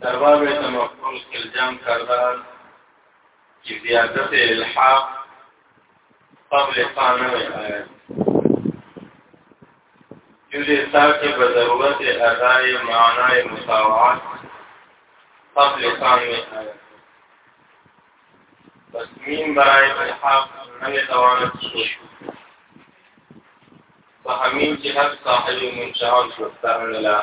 در باب تمکن الزام کردن چې زیادت الحاق قبل قانون آیت جزء تاکہ بضرورت ادائے معنی مساوات قبل قانون آیت تسمیم برای الحاق نمی توانت شوش په همین چې هر صاحب منشان شو سره نه لا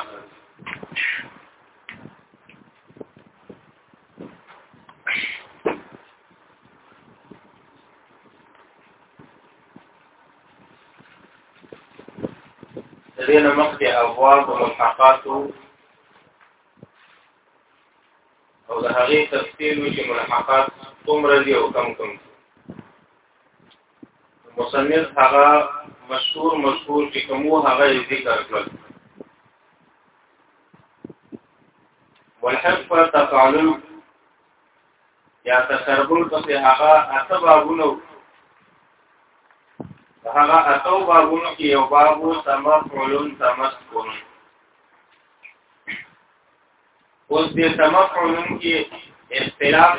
دین مخکې ابواب او ملحقات او د هغې تفصیل چې ملحقات څومره دي او کم کم دي مصنف هغه مشهور مشهور چې کومو هغه ذکر کړل والحق پر تفعلن یا تسربل پسې هغه اته بابونه هغه اته بابونه کې یو بابو تمفعلن تمسکون اوس دې تمفعلن کې اختلاف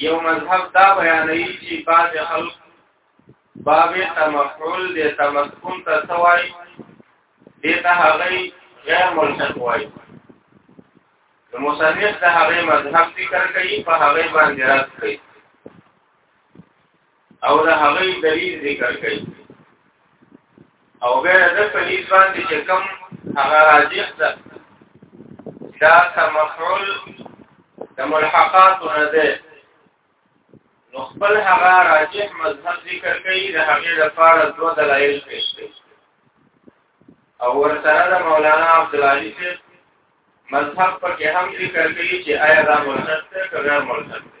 یو مذهب دا بیانوي چې بعض خلک باب تمحول د تمسکون ته سوای د ته هغه غیر ملحد وای د مصنف د هغه مذهب ذکر کوي په هغه باندې راځي او دا هغه دلیل ذکر کوي او بیا د پلیس باندې چې کوم هغه راجح ده دا تمفعل د ملحقات نه ده نو خپل هغه راجح مذهب ذکر کوي د هغې لپاره دوه دلایل پیش کوي او ورسره د مولانا عبدالعلی صاحب مذهب پکې هم ذکر کوي چې آیا دا ملحد ده که غیر ملحد ده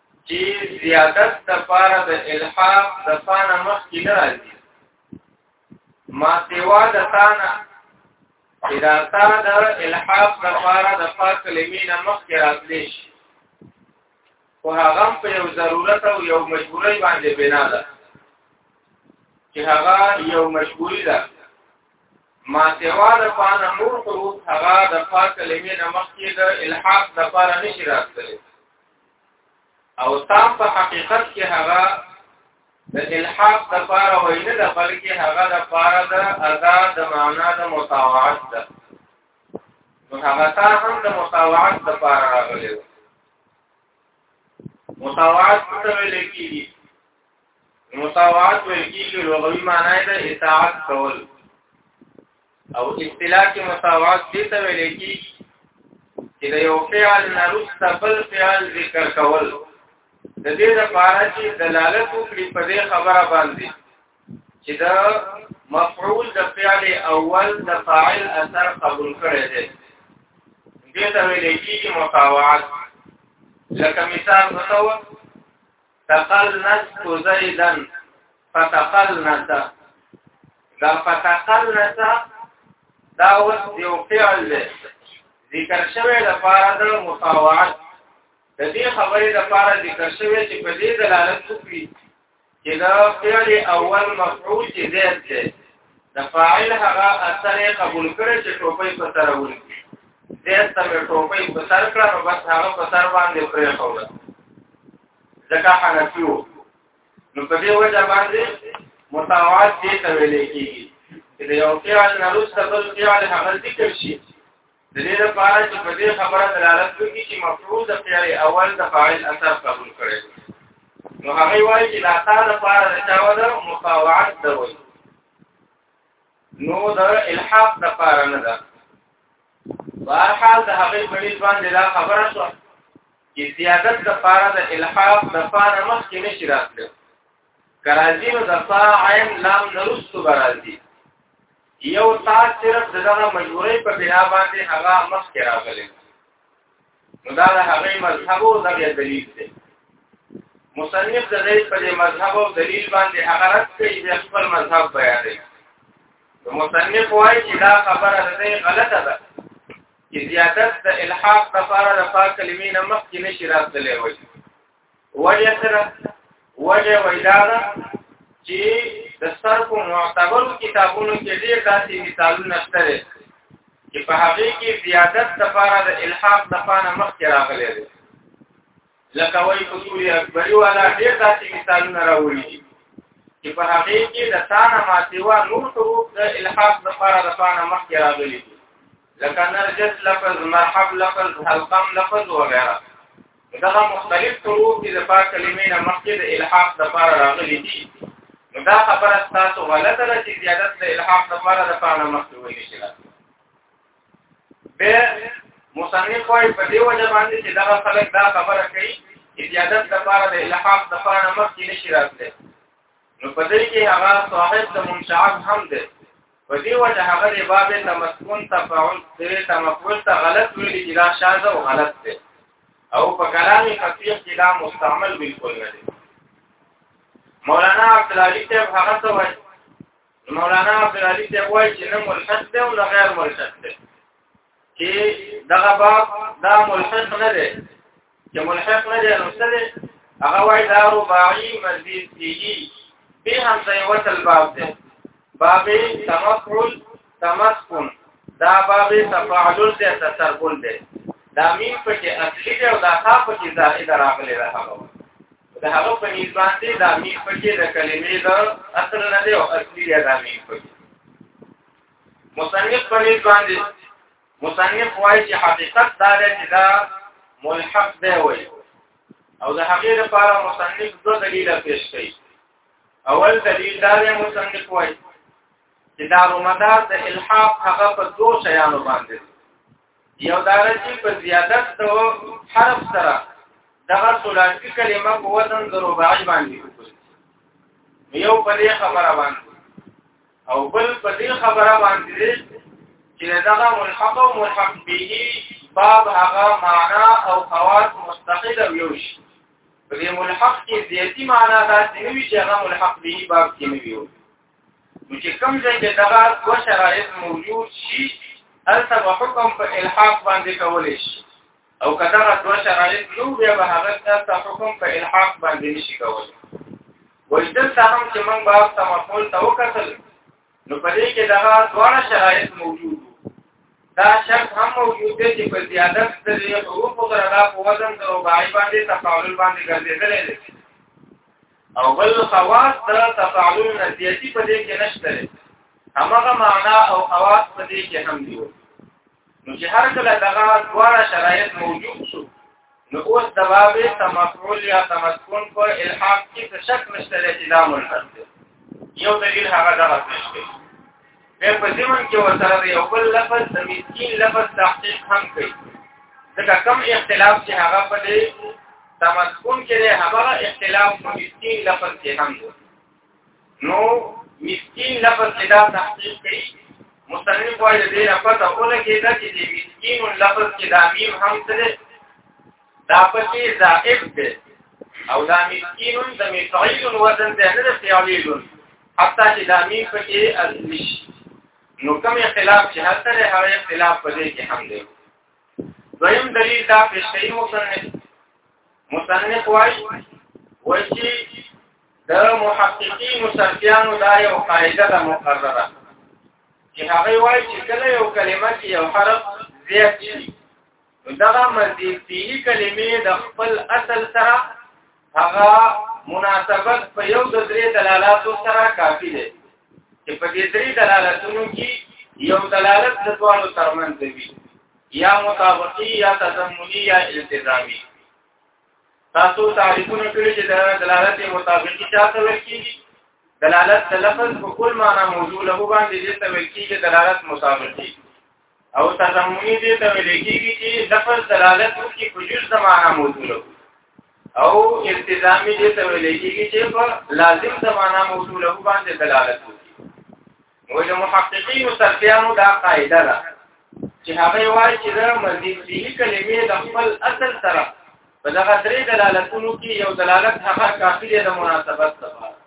چې زیادت د پاره د الحاق د ثانه مخ کې نه راځي ما سیوا د ثانه اذا تا د الحاق د پاره د فا کلمې نه مخ کې راتلی شي خو هغه په یو ضرورت او یو مجبورۍ باندې بنا ده چې هغه یو مجبوري ده ما سیوا د فانه نور حروف هغه د فا کلمې نه مخکې د الحاق د پاره نشي راتلی او تام په حقیقت کې هغه د الحاق د پاره وینه ده بلکې هغه د پاره د ادا د معنا د متاوعات ده نو هغه تا هم د متاوعات د پاره راغلی و متاوعات څه ویل کېږي متاوعات ویل کېږي لغوي معنی ده اطاعت کول او اصطلاح کې مساوات دې ته ویل کېږي چې د یو فعل نه رسته بل فعل ذکر کول د دې لپاره چې دلالت وکړي په دې خبره باندې چې دا مفعول د فعل اول د فاعل اثر قبول کړي دي دې ته ویل کېږي مساوات لکه مثال وتاو تقلنس زیدن فتقلنس دا فتقلنس دا اوس یو فعل دی ذکر شوی د پاره د مطاوعت د دې خبرې د پاره ذکر شوی چې په دې دلالت کوي چې دا فعل اول مفعول چې زید دی د فاعل هغه اثر قبول کړي چې ټوپۍ په سر ولګي زید ته ټوپۍ په سر کړه نو بس هغه په سر باندې پرې خوله ځکه حنفي وو نو په دې وجه باندې مساوات دې ته ویل کېږي چې د یو فعل نه وروسته بل فعل هغه ذکر شي د دې لپاره چې په دې خبره دلالت وکړي چې مفعول د فعل اول د فاعل اثر قبول کړي نو هغه وایي چې لا تا د فار د چاو د مقاوعت د وایي نو د الحاق د فار نه ده بهرحال د هغه په دې باندې دا خبره شو چې زیادت د پاره د الحاق د فان مخ کې نشي راتلی کراځي نو د فا عین لام نرست برازي یو تا صرف دغه مجبورې په بنا باندې هغه مخ کې راغلی نو دا د هغې مذهب او دغه دلیل دی مصنف د دې په مذهب او دلیل باندې هغه رد کوي د خپل مذهب بیانوي نو مصنف وايي چې دا خبره ده غلطه ده چې زیادت د الحاق لپاره د فا کلمې نه مخکې نشي راتللی وي وجه سره وجه ویدا ده چې د سر په معتبرو کتابونو کې ډېر داسې مثالونه شته دي چې په هغه کې زیادت لپاره د الحاق د فا نه مخکې راغلی دی لکه وایي په سوري اکبري والا ډېر داسې مثالونه راوړي دي چې په هغه کې د تا نه ماتېوا نور حروف د الحاق لپاره د فا نه مخکې راغلي دي لکه نرجس لفظ مرحب لفظ حلقم لفظ وغیرہ دغه مختلف حروف دي د پا کلمې نه مخکې د الحاق د پاره راغلي دي نو دا خبره تاسو غلطه ده چې زیادت د الحاق د پاره د پاره مخکې ویل شي به مصنف وايي په دې وجه باندې چې دغه خلک دا خبره کوي چې زیادت د پاره د الحاق د پاره مخکې نشي راتلی نو په دې کې هغه صاحب د منشعب هم دی په دې وجه هغه د باب تمسکون تفاعل دې تمفعول ته غلط ویل چې دا شاذ او غلط دی او په کلام فقيه کې دا مستعمل بالکل نه دی مولانا عبد العلی ته هغه څه وایي مولانا عبد العلی ته وایي چې نه ملحد دی او نه غیر ملحد دی چې دغه باب دا ملحق نه دی چې ملحق نه دی نو څه دی هغه وایي دا رباعي مزید کیږي به هم ځای وصل باب دی باب تمفعل تمسكن دا باب تفاعل دی تسربل دی دا مين پکې اصلي دی او دا تا پکې زائد راغلی ده هغه د هغه په نسبت دی دا مين پکې د کلمې د اصل نه دی او اصلي دی دا مين پکې مصنف په دې باندې مصنف وايي چې حقیقت دا دی چې دا ملحق دی وایي او د هغې لپاره مصنف دوه دلیله پیش کوي اول دلیل دا دی مصنف وايي چې دا رومدار د الحاق هغه په دوه شیانو باندې یو دا چې په زیادت د حرف سره دغه ثلاثي کلمه په وزن د رباعي باندې یو په دې خبره باندې او بل په دې خبره باندې چې دغه ملحق او ملحق به باب هغه معنا او خواص مستقل او یو شي په دې ملحق کې زیاتی معنا دا چې نوی چې هغه ملحق به باب کې نه وي نو چې کوم ځای کې دغه دوه شرایط موجود شي هلته به حکم په الحاق باندې کولی شي او که دغه دوه شرایط نو بیا به هغه کتاب ته حکم په الحاق باندې نشي کولی وایي دلته هم چې موږ باب ته مفعول ته وکتل نو په دې کې دغه دواړه شرایط موجود دا شرط هم موجود دی چې په زیادت د حروف او دردا په وزن د رباعي باندې تفاعل باندې ګرځېدلی دی او بل خواص د تفاعل نزیاتی په دې کې نشته همغه معنا او خواص په دې کې هم دی نو چې هر کله دغه دواړه شرایط موجود شو نو اوس د باب تمفعول یا تمسکون په الحاق کې څه شک نشته چې دا ملحد دی یو دلیل هغه دغه پیش کوي به په زمن کې ورسره د یو بل لفظ د مسکین لفظ تحقیق هم کوي ځکه کم اختلاف چې هغه په دې تمسکون کې هغه اختلاف په مسکین لفظ کې هم دی نو مسکین لفظ کې دا تحقیق کوي مصنف وايي د دې نه پته ونه کېده چې د مسکین لفظ کې دا میم هم څه ده دا پکې زائد ده او دا مسکین د مفعیل وزن ده نه د فعلیل حتی چې دا میم پکې اصلي نو کوم اختلاف چې هلته هغه اختلاف په دې کې هم دی دویم دلیل دا پېښې مصنف مصنف وايي وایي د محققین سلفیانو دا یو قاعده ده مقرره چې هغه وایي چې کله یو کلمه کې یو حرف زیات شي دغه مزیدی کلمې د خپل اصل سره هغه مناسبت په یو د درې دلالاتو سره کافی دی چې په دې درې دلالتونو کې یو دلالت د دوانو ترمنځ وي یا مطابقی یا تضمنی یا التزامی تاسو تعریفونه کړی چې دا دلالت مطابقی چاته ویل کیږي دلالت د لفظ په کل معنی موضوع له باندې دې ته ویل کیږي دلالت مطابقی او تضمنی دې ته ویل کیږي چې لفظ دلالت کوي په جز د معنی موضوع له او التزامی دې ته ویل کیږي چې په لازم د معنی موضوع له باندې دلالت کوي وای د محققین او سلفیانو دا قاعده ده چې هغه وایي چې د مزید فيه کلمې د خپل اصل سره په دغه درې دلالتونو کې یو دلالت هغه کافي دی د مناسبت لپاره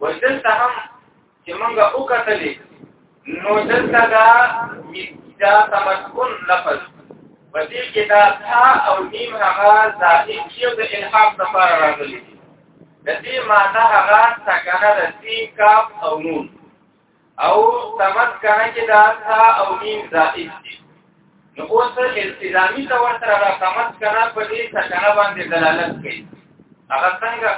ودلته هم چې موږ وکتلې نو دلته دا دا تمکن لفظ په دې کې دا تا او نیم هغه ظاهر یو د الحاق لپاره راغلي د دې معنی هغه سکنه د سی کاف او نون او تمت کنه کې دا تا او میم زائد دي نو اوس التزامی ته ورته را تمت کنه په دې سکنه باندې دلالت کوي هغه څنګه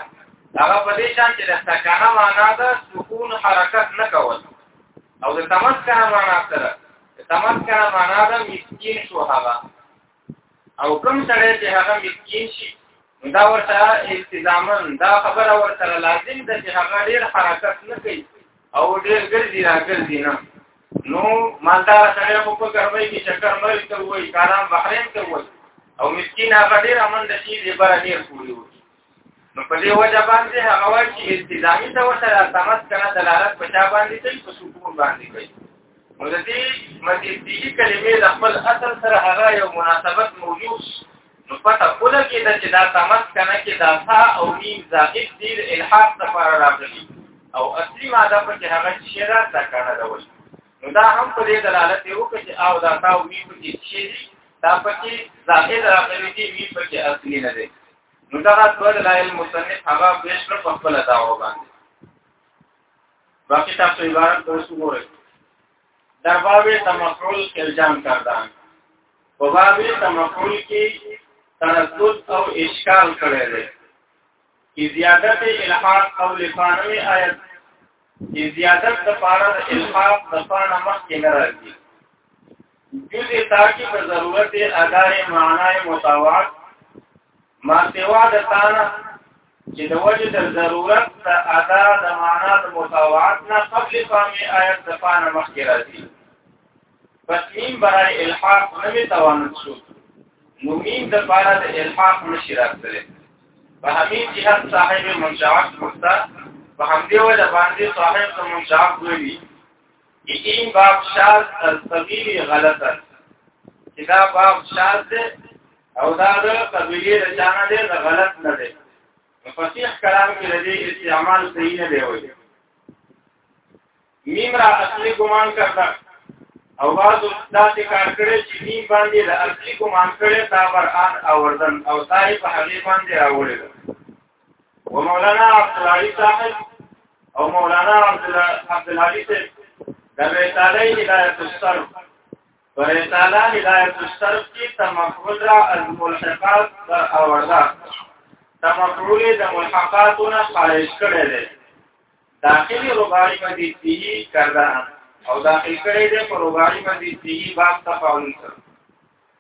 هغه په دې شان چې د سکنه معنا ده سکون حرکت نه کول او د تمت کنه معنا سره تمت کنه معنا ده مسکین شو هغه او کوم سره چې هغه مسکین شي دا ورته التزامن دا خبره ورته لازم ده چې هغه ډیر حرکت نه کوي او ډیر ګرځي راګرځي نه نو مالدار سره په ګرمۍ کې چکر مرګ ته وایي کاران بحرین ته وایي او مسکین هغه ډیر امن د شي دی بار ډیر کولی وي نو په دې وجه باندې هغه وایي چې التزامي د وسره تمس کنه دلالت په چا باندې کوي په سکون باندې کوي نو د دې مدیدي کلمې د خپل اصل سره هغه یو مناسبت موجود نو پته کوله کې د چې دا تمس کنه کې دا تا او نیم زائد دی الحاق لپاره راغلي او اصلي ماده په چې هغه شی را تکړه ده وایي نو دا هم په دې دلالت یو کوي چې او دا تا او نیم په کې شی دا په کې زائد راغلي دی په کې اصلي نه دی نو دا ټول لایل مصنف هغه بهش نه په خپل داوا باندې باقي تاسو عبارت اوس وګورئ در باب تمفعول الزام کردان په باب تمفعول کې تردد او اشکال کړی دی کی زیادت الحاق قول فانوی آیت کی زیادت د پاره د الحاق د فانه مخ کې نه راځي جزء تاکی په ضرورت ادای معنای متوات ما سوا د تانا چې د وجه د ضرورت د ادا د معنا د متوات نه قبل فهمي آیت د پانه مخکې راځي پس میم برای الحاق نمی توانت شو نو میم د پاره د الحاق نشي راځره په همین جهت صاحب منشعات مخته په همدې وجه باندې صاحب د منشعات ویلي یقین باب شاز القبیلی غلط است چې دا باب شاز دی او دا د قبیلی رچانه دی دا غلط نه دی فصیح کلام کې لدی استعمال صحیح نه دی وایي میم را اصلي ګمان کرتا او بعض استاد کار کړی چې میم باندې د اصلي ګمان کړي تا بر ان اوردن او تای په هغه باندې راوړل و مولانا عبدالعلی صاحب او مولانا عبدالعلی صاحب د رساله هدایت الصرف پر رساله هدایت الصرف کې تمفعول را الملحقات در اوردا تمفعول د ملحقاتونه خارج کړي دي داخلي رباعي باندې دي کړه او داخل کړي دي پر رباعي باندې دي باب تفاعل سره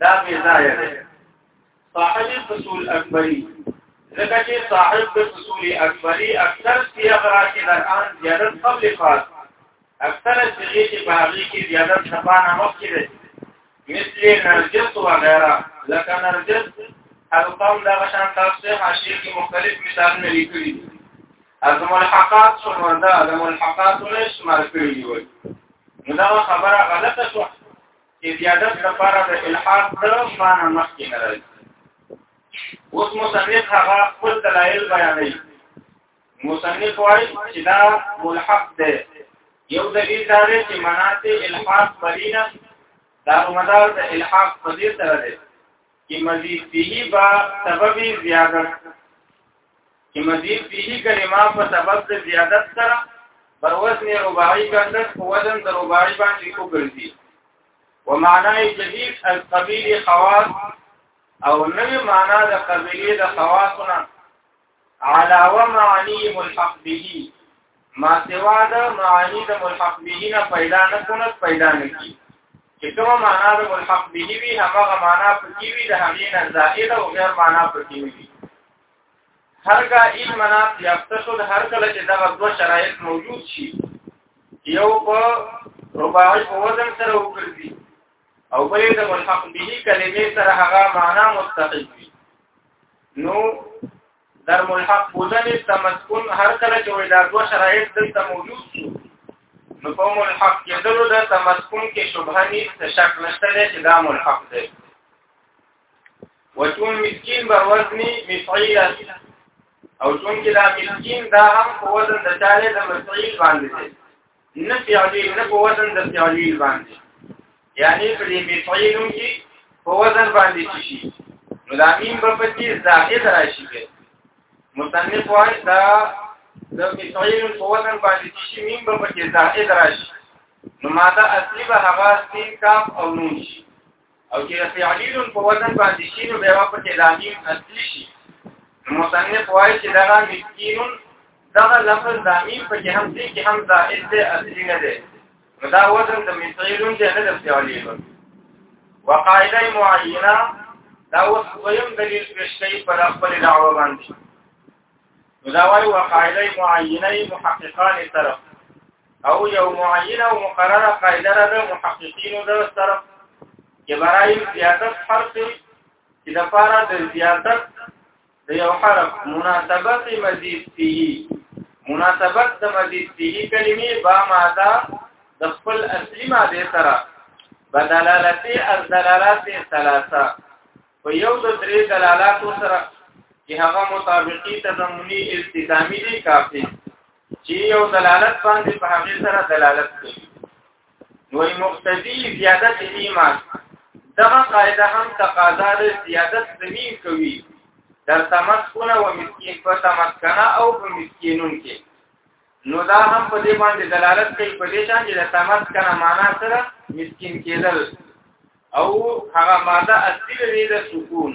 دا بې ځایه دی صاحب فصول اکبری ځکه چې صاحب فصول اکبری اکثر سیاق راځي در آن زیادت قبل خاص اکثر سیغی چې باغی کې زیادت شپانه مخکې دی مثل نرجس و غیره لکه نرجس القام دا غشان تاسو حاشیه کې مختلف مثالونه لیکلي دي از ملحقات شنو دا د ملحقات نشمار کړی وي نو دا خبره غلطه شو چې زیادت لپاره د الحاق د معنا مخکې نه راځي اوس مصنف هغه خپل دلایل بیانوي مصنف وايي چې دا ملحق دی یو دلیل دا دی چې مناته الحاق بلینا دا مدار د الحاق په دې سره دی کی مزید فيه با سبب زیادت کی مزید فيه کلمه په سبب د زیادت سره پر وزن رباعي ګرځي په وزن د رباعي باندې کو ګرځي ومعنای جدید از قبیل خواص او نوې معنا د قبیله د خواصونه علاوه معنی ملحق به ما سوا د معنی د ملحق به نه پیدا نه کونت پیدا نه کی چې کومه معنا د ملحق به وي هغه معنا پکې وي د هغې نه زائد او غیر معنا پکې نه وي هرګه این مناط یافته شو د هر کله چې دغه دوه شرایط موجود شي یو په رباعي په وزن سره وګرځي او بلې د ملحق به کلمې سره هغه معنا مستقیم وي نو در ملحق بودن تمسکن هر کله چې وې دا دوه شرایط دلته موجود شو نو په ملحق کېدلو د تمسکن کې شبهه نشته شک نشته چې دا ملحق دی وچون مسکین بر وزنی مفعیلا او چون کې دا مسکین دا هم په وزن د چاله د مفعیل باندې دی نه فعلی نه په وزن د فعلی باندې یعنی په دې مفعیلو کې په وزن باندې شي نو دا مين په پتی زائد راشي به مصنف وايي دا د مفعیل په وزن باندې شي مين په پتی زائد راشي نو ماده اصلي به هغه سین کاف او نون شي او چې فعلیل په وزن باندې شي نو بیا په کې لامیم اصلي شي مصنف وايي چې دا مسکین دا لفظ لامیم په کې هم دي کې هم دا اصلي اصلي نه دی نو دا وزن د مثیلون دی نه د فعلیلون وقاعده معینه دا اوس دویم دلیل پیش کوي پر خپل دعوه باندې دا وایي وقاعده معینه محققان طرف او یو معینه او مقرره قاعده ده محققینو ده طرف چې برای زیادت حرف چې د پاره د زیادت د یو حرف مناسبت مزید فيه مناسبت د مزید فيه کلمې با ماده د خپل اصلي ماده سره بدلالتي الدلالات ثلاثه په یو د درې دلالاتو سره چې هغه مطابقي تضمني التزامي دي کافي چې یو دلالت باندې په هغه سره دلالت کوي نوې مقتدی زیادت ایمان دغه قاعده هم تقاضا د زیادت زمين کوي در تمسکونه و مسکین په تمسکنه او په مسکینون کې نو دا هم په دې باندې دلالت کوي په دې شان چې د تمس کنه معنا سره مسكين کېدل او هغه ماده اصلي لري د سکون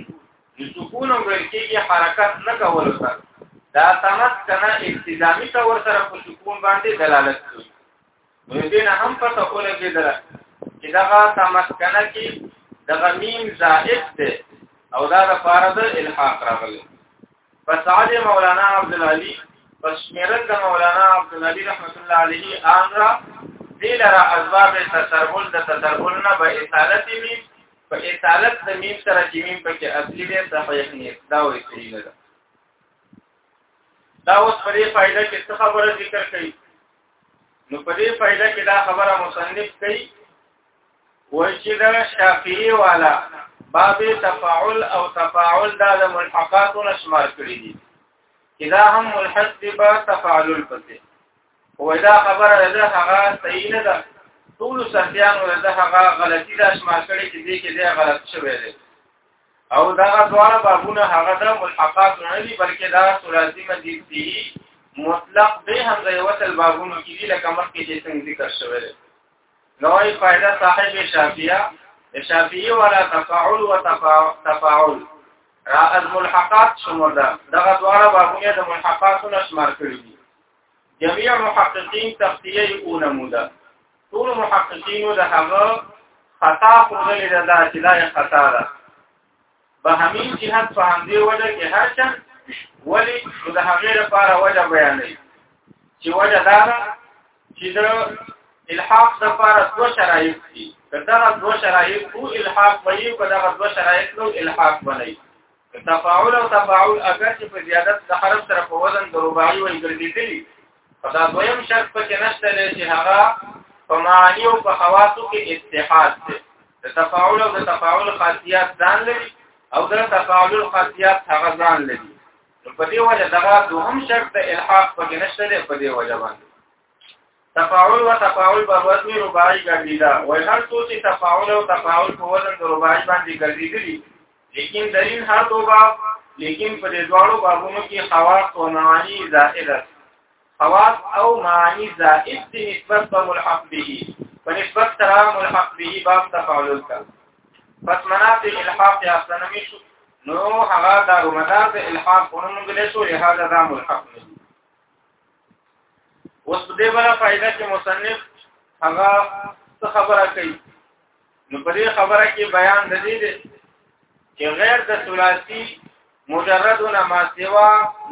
د سکون هم ویل کېږي حرکت نه کول سره دا تمس کنه التزامي تور سره په سکون باندې دلالت کوي نو دې نه هم پته ولګېدله چې دغه تمسکنه کې دغه میم زائد دی او دا د پاره د الحاق راغلی پس عاد مولانا عبد العلی پس شمیرت د مولانا عبد العلی رحمت الله علیه آن را دې لره اسباب تسربل د تسربل نه به اصالت میم په اصالت د میم سره چې میم په کې اصلي دی صحیح نه دا وایي صحیح نه ده دا اوس پرې فائدہ کې څه خبره ذکر کړي نو په دې فائدہ کې دا خبره مصنف کوي وای چې دا شافعي والا باب تفاعل او تفاعل دا د ملحقات نشمار کړی دي کدا هم ملحق دی با تفاعل پته وای دا خبره ده هغه صحیح نه ده ټول سرتیان ورته هغه غلطي دا شمار کړی چې دې کې دې غلط شوی دی او دا دواړه بابونه هغه د ملحقات نه دي بلکې دا ثلاثي مزید دي مطلق به هم د یو تل بابونو کې دي لکه مخکې چې څنګه ذکر شوی دی نوې فائدہ صاحب شافعیه شافعی ولا تفاعل وتفاعل را از ملحقات شمر ده دغه دواړه بابونه د ملحقاتو نشمار کړی دي جميع محققين تخطيه او نموده ټول محققين د هغه خطا خودلې ده دا چې دا خطا ده په همي جهت په همدې وجه کې هر چا ولی د هغې لپاره وجه بیانې چې وجه دا ده چې د الحاق لپاره دوه شرایط دي کله دوه شرایط او الحاق وي کله دوه شرایط نو الحاق بنئ تفاعل او تفاعل اگر چې په زیادت د حرف سره په وزن د رباعي وي ګرځېدلی دا دویم شرط په کې نشته دی چې هغه په معنی او په حواسو کې اتحاد دی د تفاعل او د تفاعل خاصیات ځان لري او د تفاعل خاصیات هغه ځان لري په دې وجه دغه دوهم شرط د الحاق په کې نشته دی په دې وجه باندې تفاعل و تفاعل په وزن رباعي ګرځیدا وای هر څو چې تفاعل او تفاعل په وزن رباعي باندې ګرځیدلی لیکن درین هر دو باب لیکن په دې دواړو بابونو کې خواص او معانی زائد خواص او معانی زائد د نسبت په ملحق به په نسبت سره ملحق به باب تفاعل کا پس مناطق الحاق یا سنمی شو نو هغه دارو مدار د الحاق ونمګل شو لهدا دا ملحق نه اوس په دې بره فائدہ کې مصنف هغه څه خبره کوي نو په دې خبره کې بیان د دې دی چې غیر د ثلاثي مجرد نه ما سوا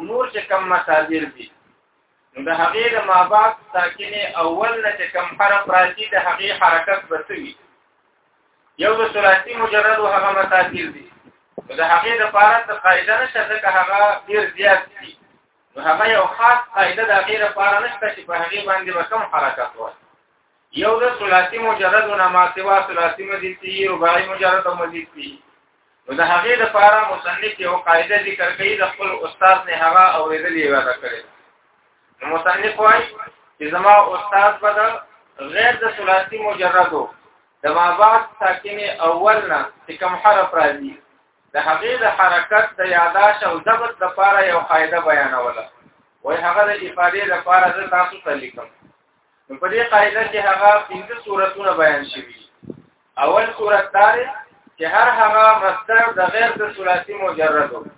نور چې کم مصادر دي نو د هغې د ما بعد ساکن اول نه چې کم حرف راځي د هغې حرکت بسوي یو د ثلاثي مجرد هغه مصادر دي د هغې د پاره د قاعده نشه ځکه هغه ډیر زیات دي نو هغه یو خاص قاعده د غیر لپاره نشته چې په هغه باندې به کم حرکت وایي یو د ثلاثي مجرد نه ما سوا ثلاثي مزید دي رباعي مجرد مزید دي نو د هغه د لپاره مصنف یو قاعده ذکر کوي د خپل استاد نه هغه اوریدلې ودا کړي نو مصنف وايي چې زما استاد به غیر د ثلاثي مجردو د ما بعد ساکن اول نه چې کوم حرف راځي د هغې د حرکت د یاداش او ضبط لپاره یو قاعده بیانوله وای هغه د افاده لپاره زه تاسو ته لیکم نو په دې قاعده کې هغه پنځه صورتونه بیان شوي اول صورت دا دی چې هر هغه مصدر د غیر د ثلاثي مجرد وي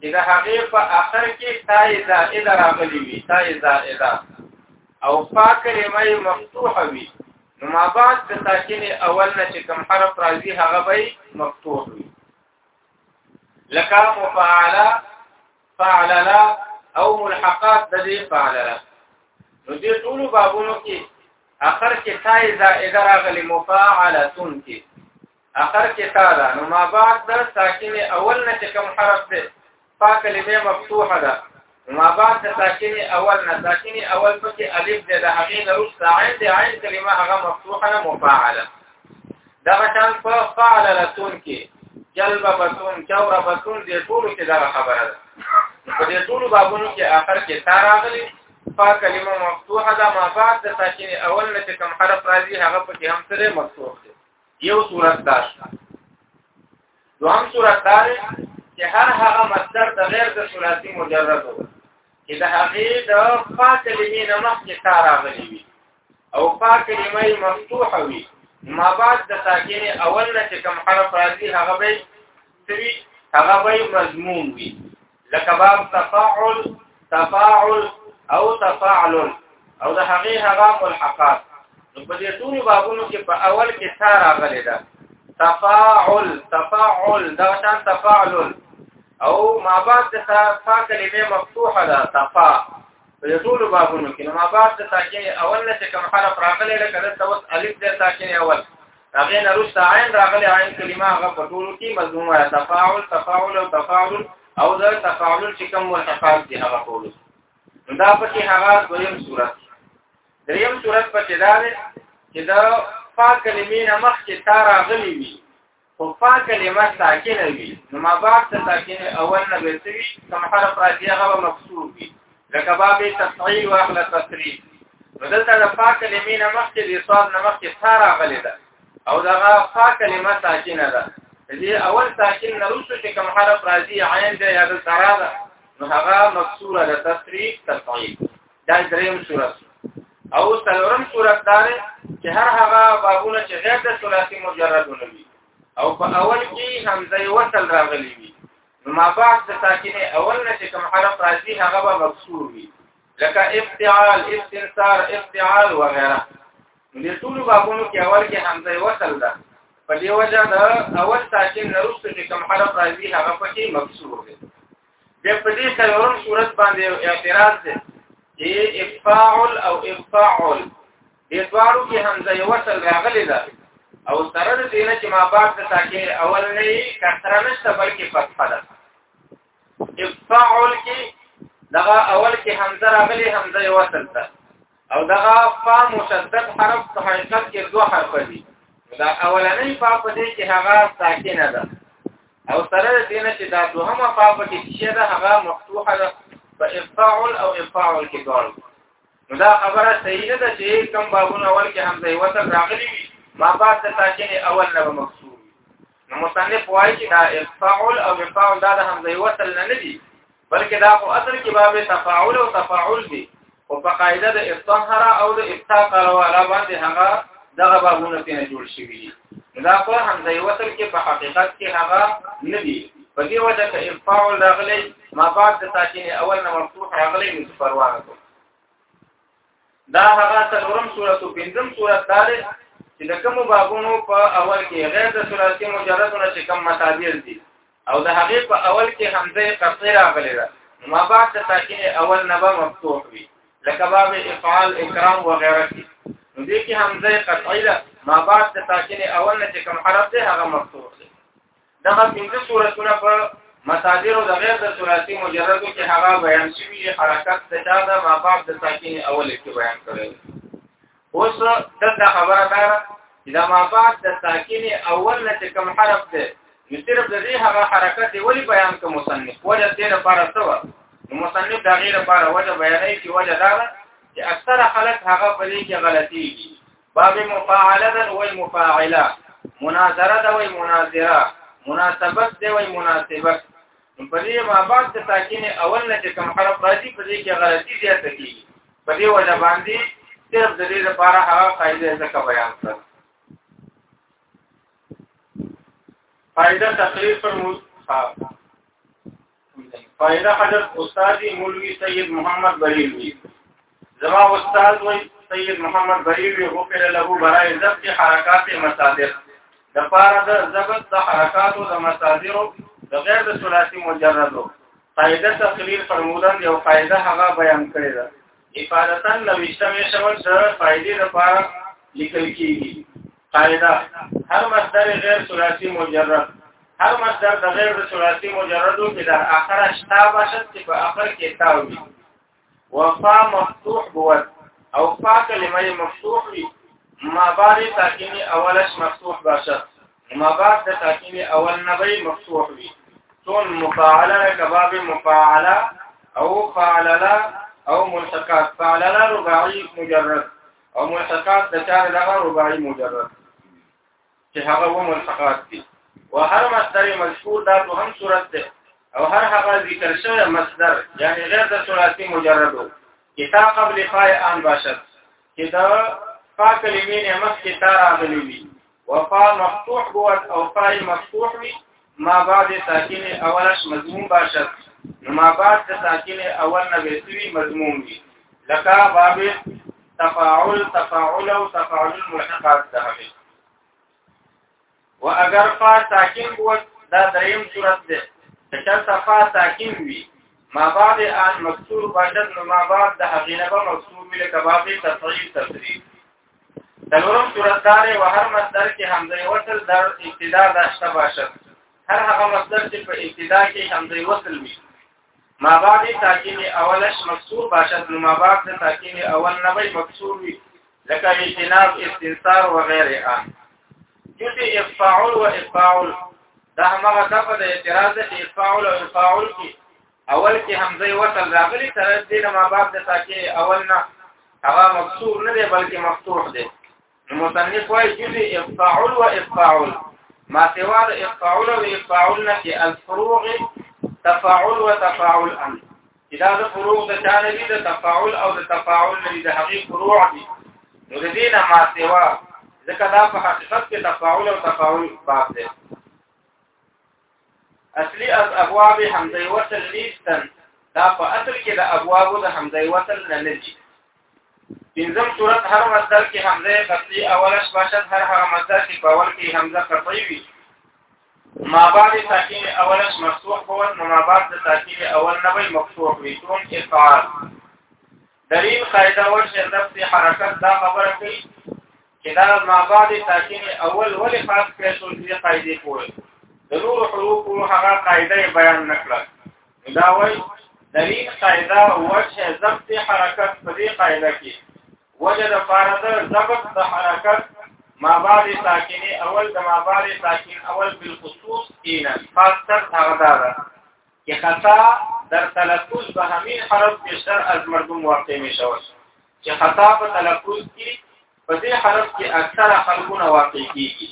چې د هغې په اخر کې تای زائد راغلی وي تای زائد او فا کلمه مفتوحه وي نو ما بعد د ساکن اول نه چې کوم حرف راځي هغه به مفتوح وي لکه مفعلا فعللا او ملحقات د دې فعللا نو دې ټول بابونو کې اخر کې تای زائد راغلی مفاعلتون کې اخر کې تا ده نو ما بعد ده ساکن اول نه چې کوم حرف ده فا کلمه مفتوحه ده ما بعد ده ساکن اول نه ساکن اول پکې الف ده د هغې نه وروسته عین ده عین کلمه هغه مفتوحه نه مفاعله دغه شان په فعل رسول کې جلب بسون چور بسون دې ټول کې دا خبره ده په دې ټول بابونو کې اخر کې تا راغلي فا کلمه مفتوحه ده ما بعد ده ساکن اول نه چې کوم حرف راځي هغه پکې هم سره مفتوح ده یو صورت دا شته دوهم صورت دا دی چې هر هغه مصدر د غیر د ثلاثي مجرد وي چې د هغې د فا کلمې نه مخکې تا راغلي وي او فا کلمه یې مفتوحه وي ما بعد د ساکنې اول نه چې کوم حرف راځي هغه به سوي هغه به مضمون وي لکه باب تفاعل تفاعل او تفاعل او د هغه هغه ملحقات نو په دې ټول بابونو کې په اول کې تا راغلي ده تفاعل تفاعل دا شان تفاعل او ما بعد د تفا کلمه مفتوحه ده تفا په دې ټول بابونو کې ما بعد د تاکي اول نه چې کوم حرف راغلي لکه د توس الف د تاکي اول هغه نه رسته عین راغلی عین کلمه هغه په ټولو کې مضمومه ده تفاعل تفاعل او تفاعل او دا تفاعل چې کوم ملحقات دي هغه ټولو دا پکې هغه دویم صورت دریم صورت پکې دا ده چې دا فا کلمې نه مخکې تا راغلی وي خو فا کلمه ساکنه وي نو ما بعد ته ساکنه اول نه وي سوي کوم حرف راځي هغه مکسور وي لکه باب تفعیل واخله تصریح نو دلته د فا کلمې نه مخکې د صاد نه مخکې تا راغلې ده او دغه فا کلمه ساکنه ده دې اول ساکن نه روسو چې کوم حرف راځي عین دی یا د سرا ده نو هغه مکسوره ده تصریف تفعیل دا دریم صورت او څلورم صورت دار چې هر هغه بابونه چې غیر د ثلاثي مجرد ونوي او په اول کې همزه وصل راغلي وي نو ما بعد د ساکنه اول نه چې کوم حرف راځي هغه به مکسور وي لکه افتعال استنصار افتعال وغیرہ دې ټول بابونو کې اول کې حمزه وصل ده په دې وجه دا اول ساکن نرسته چې کوم حرف راځي هغه پکې مکسور دی بیا په دې څلورم صورت باندې اعتراض دی چې افاعل او افاعل د دوارو کې همزه یو سل راغلی ده او سره د دینه چې ما بعد ته تاکي اول نه یې کثره نشته بلکې فتحه ده افعل کې دغه اول کې همزه راغلی همزه یو سل ده او دغه فا مشدد حرف په حقیقت کې دوه حرف دي دا اولنۍ فا په دې کې هغه ساکنه ده او سره د دینه چې دا دوهمه فا په کې چې ده هغه مفتوحه ده په افعل او افعل کې دوه نو دا خبره صحیح نه ده چې کم بابونه اول کې حمزه وصل راغلی وي ما بعد د ساکن اول نه مقصود نو مصنف وايي چې دا افعل او افعل دا د حمزه وصل نه نه دي بلکې دا خو اصل کې باب تفاعل او تفاعل دي او په قاعده د افتخر او د افتقر او علا باندې هغه دغه بابونه څنګه جوړ شوي دي دا په حمزه وصل کې په حقیقت کې هغه نه دي په دې وجه کې افعل راغلی ما بعد د ساکن اول نه مفتوح راغلی نو پروا نه کوم دا هغه څلورم صورت او پنځم صورت دار چې د کوم بابونو په اول کې غیر د صورت مجردونه چې کوم متابیر دي او د هغه په اول کې حمزه قصې راغلی ده ما بعد د ساکن اول نه به مفتوح وي لکه باب افعال اکرام و غیره کې نو دې کې حمزه قطعی ده ما بعد د ساکن اول نه چې کوم حرف ده هغه مفتوح دغه پنځه صورتونه په مصادر او د غیر د ثلاثي مجردو کې هغه بیان شوی حرکت د چا د ما بعد د ساکن اول کې بیان کړی اوس دغه خبره ده چې د ما بعد د ساکن اول نه چې کوم حرف ده نو صرف د دې هغه حرکت ولی بیان کوم مصنف وجه دې لپاره څه و نو مصنف د غیر لپاره وجه بیانې چې وجه دا ده چې اکثره خلک هغه په دې کې غلطيږي باب مفاعله ده وای مفاعله مناظره ده وای مناظره مناسبت ده وای مناسبت په دې ما بعد د ساکن اول نه چې کوم حرف راځي په دې کې غلطي زیاته کیږي په دې وجه باندې صرف د دې لپاره هغه قاعده ځکه بیان کړه قاعده تقریر پر مصحف فائدہ حضرت استاد مولوی سید محمد بریلوی زما استاد وی سید محمد بریلوی غفر له برای ضبط حرکات مصادر د پاره د ضبط د حرکاتو د مصادرو د غیر د ثلاثی مجردو قاعده تقریر فرمودن یو قاعده هغه بیان کړی ده افادتن نوشته مې شول د فائدې لپاره لیکل کیږي قاعده هر مصدر غیر ثلاثي مجرد هر مصدر د غیر ثلاثي مجردو کې در اخره شتا باشد چې په اخر کې تا وي وفا مفتوح بود او فا کلمه مفتوح وي ما بعد تاکین اولش مفتوح باشد ما بعد د تاکین اول نبی مفتوح وي تون مفاعله کباب مفاعله او فعللا او ملحقات فعللا رباعي مجرد او ملحقات د چاره دغه رباعي مجرد چې هغه و ملحقات دي او هر مصدر مذکور دا دوهم صورت ده او هر هغه ذکر شوی مصدر یعنی غیر د ثلاثي مجرد چې تا قبل فای ان باشد چې دا فا کلمې نه مخکې تا راغلي وي وفا مفتوح بود او فای مفتوح وی ما بعد ساکن اولش مضمون باشد نو ما بعد د ساکن اول نه ویسوی مضمون وی لکه باب تفاعل تفاعل او تفاعل الملحقات ده و اگر فا ساکن بود دا دریم صورت ده کچر تفا ساکن وی ما بعد ان مکسور باشد نو ما بعد د هغینه به مکسور وی لکه باب تفعیل تفریق دلورم صورت دار و هر مصدر کې حمزه وصل در ابتدا داشته باشد هر هغه مصدر چې په ابتدا کې حمزه وصل وي ما بعد تاکین اولش مکسور باشد نو ما بعد د تاکین اول نه وي مکسور وي لکه اجتناب استنصار و غیره جزء افعال و افعال دا هغه دغه د اعتراض د افعال او افعال کې اول کې همزه وصل راغلی سره دې نه ما باب د ساکه اول نه هغه مکسور نه دی بلکې مفتوح دی نو مصنف وايي جز افعل و افعل ما سوا د افعل و افعل نه کې الفروغ تفاعل و تفاعل ان اذا د فروغ د چانه دي د تفاعل او د تفاعل نه دي د هغه فروع دي نو د دې نه ما سوا ځکه دا په حقیقت کې تفاعل او تفاعل باب دی اصلي از ابواب حمزه وصل نیستن دا په اصل کې د ابواب د حمزه وصل نه نه دي پنځم صورت هر مصدر کې حمزه قطعي اول شباشت هر هغه مصدر کې په اول کې حمزه قطعي وي ما بعد تاکین اول مفتوح هو ما بعد تاکین اول نه وي مفتوح وي ټول افعال دریم قاعده او شر نفس حرکت دا خبره کوي چې دا ما بعد ساکن اول ولې خاص کړی شو دې قاعده پوره د نور حروف هغه قاعده بیان نکړه دا وایي دریم قاعده وجه ضبط حرکت په دې قاعده کې وجه د فارغ ضبط د حرکت ما بعد ساکن اول د ما بعد ساکن اول بالخصوص کینا خاص تر هغه دا که خطا در تلفظ به همین حرف بیشتر از مردم واقع می شود چې خطا په تلفظ کې په دې حرف کې اکثر خلقونه واقع کیږي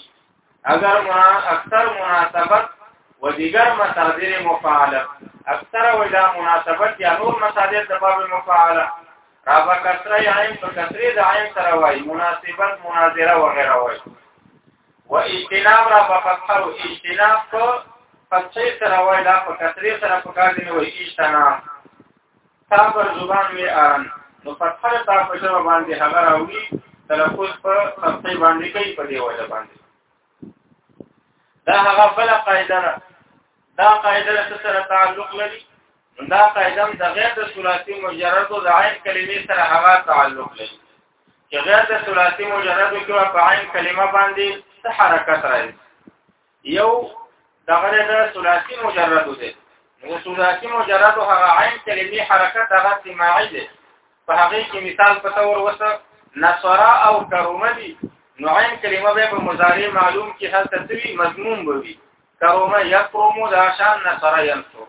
اگر منا اکثر مناسبت و دیگر مصادر مفاعله اکثر و دا مناسبت یا نور مصادر د باب مفاعله را با کسره عین په کسره د عین سره وای مناسبت مناظره وغیرہ وای و اجتناب را په فتح او اجتناب په فتح سره وای دا په کثرې سره په کار دی نو اجتناب تا پر زبان وی آن نو فتح تا په جواب باندې هغه راوړي تلفظ په فتح باندې کوي په دی وجه باندې دا هغه بل قاعده ده دا قاعده له سره تعلق لري دا قاعده د غیر د ثلاثي مجرد او د عین کلمې سره هغه تعلق لري چې غیر د ثلاثي مجردو کې په عین کلمه باندې څه حرکت راځي یو دغه د ثلاثي مجردو دی نو ثلاثي مجردو هغه عین کلمې حرکت هغه سماعي دی په هغه کې مثال په تور وسه نصرا او کرومه دي نو عین کلمه به په مضارع معلوم کې هلته توی مضمون بوي کرومه یقوم دا شان نصرا ينصر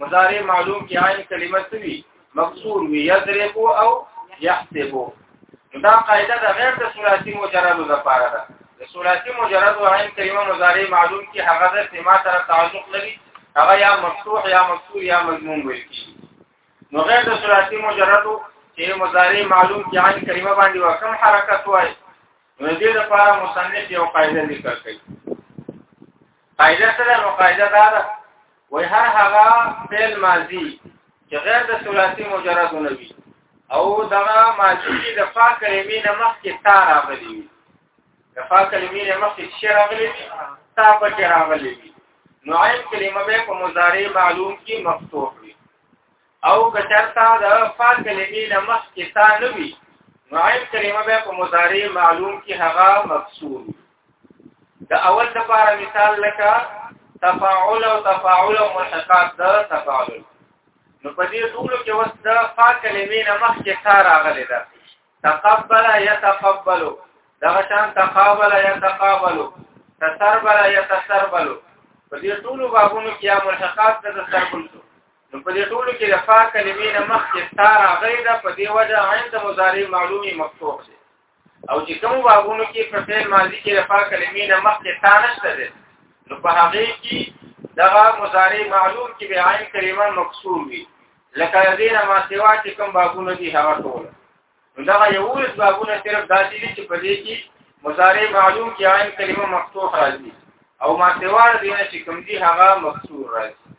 مضارع معلوم کې عین کلمه څه وي مکسور وي یضرب او یحسب دا قاعده د غیر د ثلاثي مجرد لپاره ده د ثلاثي مجرد او عین کلمه مضارع معلوم کې هغه د سما تر تعلق لري هغه یا مفتوح یا مکسور یا مضمون وي نو غیر د ثلاثي مجرد چې مضارع معلوم کې عین کلمه باندې وکم حرکت وای نو دې لپاره مصنف یو قاعده ذکر کړي قاعده سره نو قاعده دا ده وای هر هغه فعل ماضی چې غیر د ثلاثي مجرد نه وي او دا ماضی چې د فا کلمې نه مخکې تا راغلي وي د فا کلمې نه مخکې چې راغلي وي تا پکې راغلي وي نو عین کلمه به په مضارع معلوم کې مفتوح وي او کچرتا د فا کلمې نه مخ کې تا نه وي نو عین کلمه به په مضارع معلوم کې هغه مکسور د اول د لپاره مثال لکه تفاعل او تفاعل او ملحقات د تفاعل نو په دې ټول کې وس د فا کلمې نه مخ کې تا راغلي ده تقبل يتقبل دغه شان تقابل يتقابل تسربل يتسربل په دې ټول بابونو کې یا ملحقات د تسربل نو په دې ټولو کې د فا کلمې نه مخکې تا راغلې ده په دې وجه عند مضارع معلومي مفتوح دی او چې کوم بابونو کې په فعل ماضي کې د فا کلمې نه مخکې تا نشته ده نو په هغه کې دغه مضارع معلوم کې به عین کلمه مکسور وي لکه دین ما سیوا چې کوم بابونه دي هغه ټول نو دغه یو لس بابونه صرف داسې دي چې په دې کې مضارع معلوم کې عین کلمه مفتوح راځي او ما سیوا دې نه چې کوم دي هغه مکسور راځي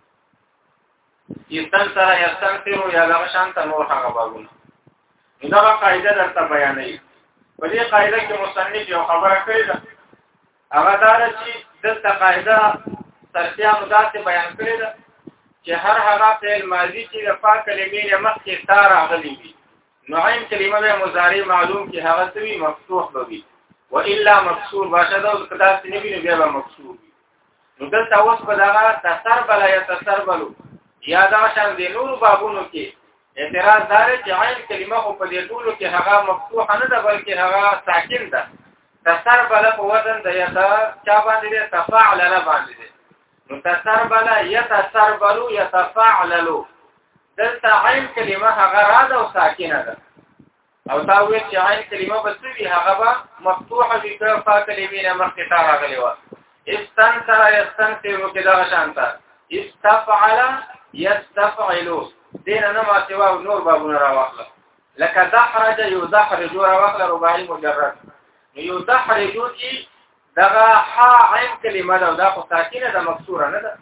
یستن سره یستن تیرو یا دغه شان ته نور هغه بابونه دا قاعده درته بیانوي په دې قاعده کې مصنف یو خبره کړې ده هغه دا چې دلته قاعده ترتیا مداسه بیان کړې ده چې هر هغه فعل ماضی چې د پاک کلمې له مخکې تا راغلي وي نو عین کلمه به مضارع معلوم کې هغه سوي مفتوح به وي والا مکسور باشه دا کدا سنبي نو بیا مکسور نو دلته اوس په دغه تسر بل یا تسر بلو یا دا شان د نور بابونو کې اعتراض دار چې عین کلمه خو په دې ټولو کې هغه مفتوح نه ده بلکې هغه ساکن ده تسر بل په وزن د یا دا چا باندې ده تفاعل نه باندې ده نو تسر بل یا تسر بلو یا تفاعللو دلته عین کلمه هغه را ده او ساکنه ده او تا وی چې عین کلمه بس وی هغه با مفتوحه وی که فا کلمه نه مخکې تا راغلی و استنصر یستنصر کې دا شانت استفعل یستفعل دین نه ما سوا نور بابونه را واخله لکه دحرج یو دحرج را واخله رباعی مجرد یو دحرج چې دغه حا عین کلمه دا دا خو ساکینه ده مکسوره نه ده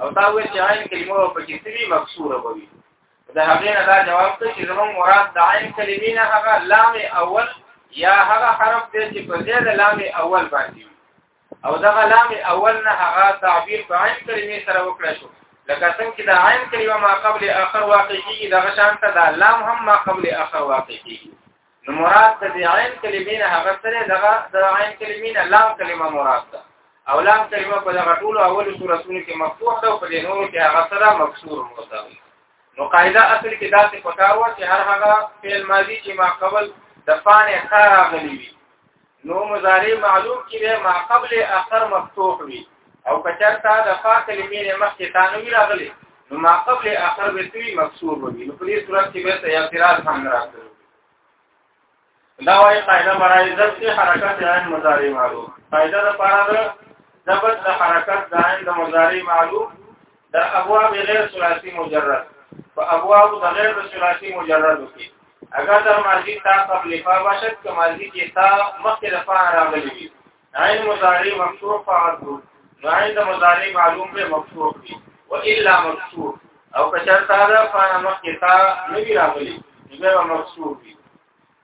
او تا وی چې عین کلمه په کې سری مکسوره وي د هغې نه دا جواب ته چې زموږ مراد د عین کلمې نه هغه لام اول یا هغه حرف دی چې په ځای د لام اول باندې او دغه لام اول نه هغه تعبیر په عین کلمې سره وکړای شو لکه څنګه چې د عین کلمه ما قبل اخر واقع کیږي دغه شان ته د لام هم ما قبل اخر واقع کیږي نو مراد د دې عین کلمې نه هغه سره دغه د عین کلمې نه لام کلمه مراد ده او لام کلمه په دغه ټولو اولو سوراتونو کې مفتوح ده او په دې نورو کې هغه سره مکسور مراد وي نو قاعده اصل کې داسې پکار و چې هر هغه فعل ماضي چې ما قبل د فانه خا راغلی وي نو مضارع معلوم کې به ما قبل اخر مفتوح وي او کچرتا د فا کلمې نه مخکې تا نه وی راغلي نو ما قبل اخر به توی مکسور وي نو په دې صورت کې به ته اعتراض هم راځي دا وايي قاعده برای ضرب کې حرکت عین مضارع معلوم قاعده د پاره د ضبط د حرکت عین د مضارع معلوم دا ابواب غیر ثلاثي مجرد په ابواب د غیر ثلاثي مجرد کې اگر د ماضی تا قبل فا باشد که ماضی کې تا مخکې د فا راغلی وي عین مضارع مفتوح فاعل نو عین د مضارع معلوم به مفتوح وي والا مفتوح او کچر تا دا فا مخکې تا نه وی راغلی نو به مفتوح وي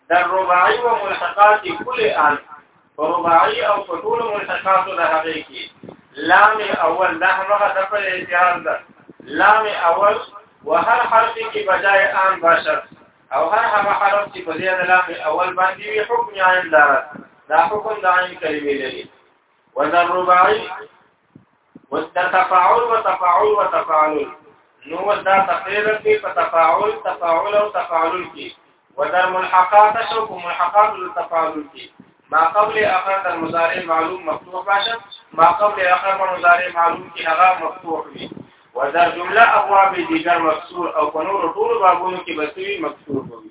در رباعی و ملحقات کل آن رباعی او فطول ملحقات و لحقی کی لام اول دا همغه د پر اعتراض ده لام اول و هر حرفی کی بجای آن باشد او هر هغه حرف چې په دې د لام اول باندې وي حکم عین دار دا حکم د عین کلمې لري وذر رباعی وتتفاعل وتفاعل وتفاعل نو دا تقریر کې په تفاعل تفاعل او تفاعل کې ودر ملحقات شو په ملحقات او تفاعل کې ما قبل اخر د مضارع معلوم مفتوح باشه ما قبل اخر د مضارع معلوم کې هغه مفتوح وي ودر جمله ابواب دیگر مکسور او په نور ټول بابونو کې بسوي مکسور وي